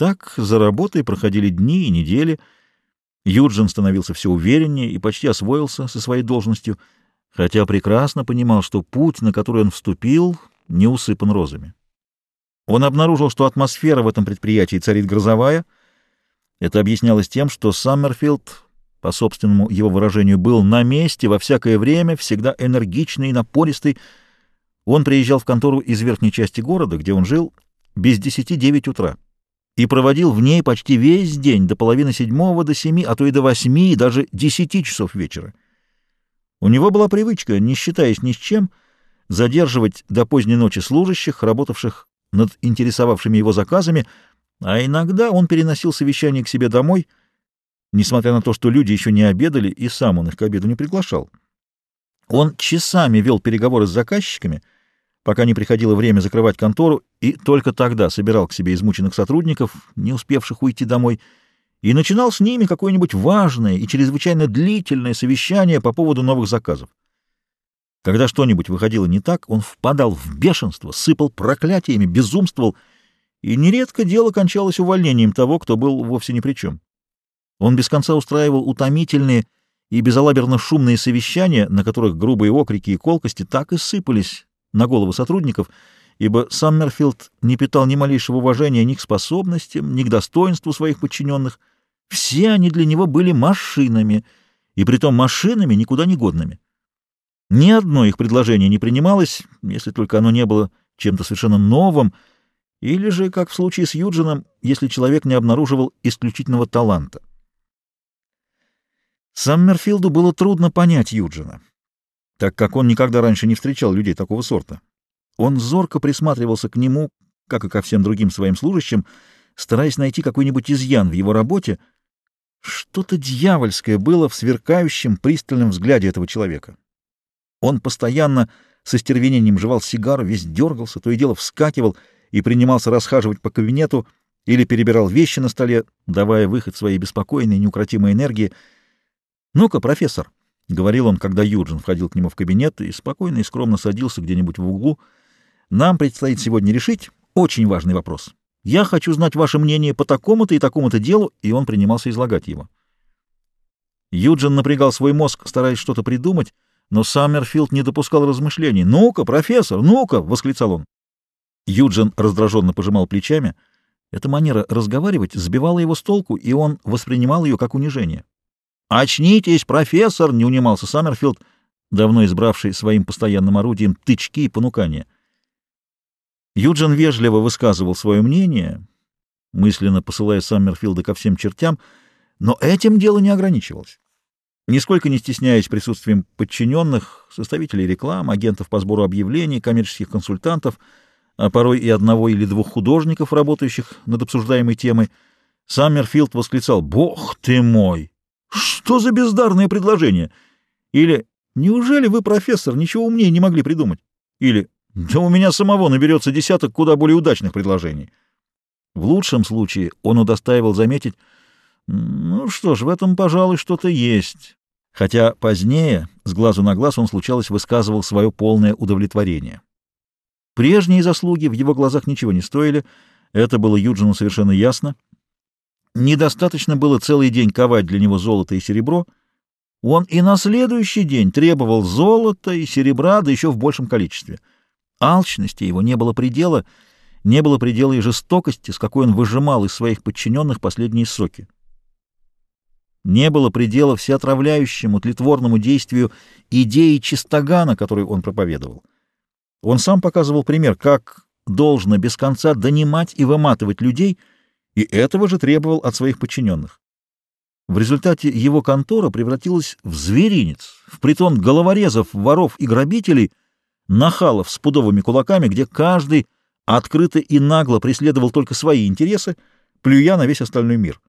Так за работой проходили дни и недели. Юджин становился все увереннее и почти освоился со своей должностью, хотя прекрасно понимал, что путь, на который он вступил, не усыпан розами. Он обнаружил, что атмосфера в этом предприятии царит грозовая. Это объяснялось тем, что Саммерфилд, по собственному его выражению, был на месте во всякое время, всегда энергичный и напористый. Он приезжал в контору из верхней части города, где он жил, без десяти девять утра и проводил в ней почти весь день, до половины седьмого, до семи, а то и до восьми, и даже десяти часов вечера. У него была привычка, не считаясь ни с чем, задерживать до поздней ночи служащих, работавших над интересовавшими его заказами, а иногда он переносил совещание к себе домой, несмотря на то, что люди еще не обедали, и сам он их к обеду не приглашал. Он часами вел переговоры с заказчиками, пока не приходило время закрывать контору, и только тогда собирал к себе измученных сотрудников, не успевших уйти домой, и начинал с ними какое-нибудь важное и чрезвычайно длительное совещание по поводу новых заказов. Когда что-нибудь выходило не так, он впадал в бешенство, сыпал проклятиями, безумствовал, и нередко дело кончалось увольнением того, кто был вовсе ни при чем. Он без конца устраивал утомительные и безалаберно шумные совещания, на которых грубые окрики и колкости так и сыпались на голову сотрудников, ибо Саммерфилд не питал ни малейшего уважения ни к способностям, ни к достоинству своих подчиненных. Все они для него были машинами, и притом машинами никуда не годными. Ни одно их предложение не принималось, если только оно не было чем-то совершенно новым, или же, как в случае с Юджином, если человек не обнаруживал исключительного таланта. Саммерфилду было трудно понять Юджина, так как он никогда раньше не встречал людей такого сорта. Он зорко присматривался к нему, как и ко всем другим своим служащим, стараясь найти какой-нибудь изъян в его работе. Что-то дьявольское было в сверкающем пристальном взгляде этого человека. Он постоянно со стервенением жевал сигару, весь дергался, то и дело вскакивал и принимался расхаживать по кабинету или перебирал вещи на столе, давая выход своей беспокойной, неукротимой энергии. «Ну-ка, профессор», — говорил он, когда Юджин входил к нему в кабинет и спокойно и скромно садился где-нибудь в углу, — «нам предстоит сегодня решить очень важный вопрос. Я хочу знать ваше мнение по такому-то и такому-то делу», и он принимался излагать его. Юджин напрягал свой мозг, стараясь что-то придумать, но Саммерфилд не допускал размышлений. «Ну-ка, профессор, ну-ка!» — восклицал он. Юджин раздраженно пожимал плечами. Эта манера разговаривать сбивала его с толку, и он воспринимал ее как унижение. «Очнитесь, профессор!» — не унимался Саммерфилд, давно избравший своим постоянным орудием тычки и понукания. Юджин вежливо высказывал свое мнение, мысленно посылая Саммерфилда ко всем чертям, но этим дело не ограничивалось. Нисколько не стесняясь присутствием подчиненных, составителей реклам, агентов по сбору объявлений, коммерческих консультантов, а порой и одного или двух художников, работающих над обсуждаемой темой, Саммерфилд восклицал «Бог ты мой! Что за бездарное предложение?» Или «Неужели вы, профессор, ничего умнее не могли придумать?» Или «Да у меня самого наберется десяток куда более удачных предложений». В лучшем случае он удостаивал заметить «Ну что ж, в этом, пожалуй, что-то есть» хотя позднее, с глазу на глаз, он случалось высказывал свое полное удовлетворение. Прежние заслуги в его глазах ничего не стоили, это было Юджину совершенно ясно. Недостаточно было целый день ковать для него золото и серебро, он и на следующий день требовал золота и серебра, да еще в большем количестве. Алчности его не было предела, не было предела и жестокости, с какой он выжимал из своих подчиненных последние соки. Не было предела всеотравляющему, тлетворному действию идеи чистогана, которую он проповедовал. Он сам показывал пример, как должно без конца донимать и выматывать людей, и этого же требовал от своих подчиненных. В результате его контора превратилась в зверинец, в притон головорезов, воров и грабителей, нахалов с пудовыми кулаками, где каждый открыто и нагло преследовал только свои интересы, плюя на весь остальной мир.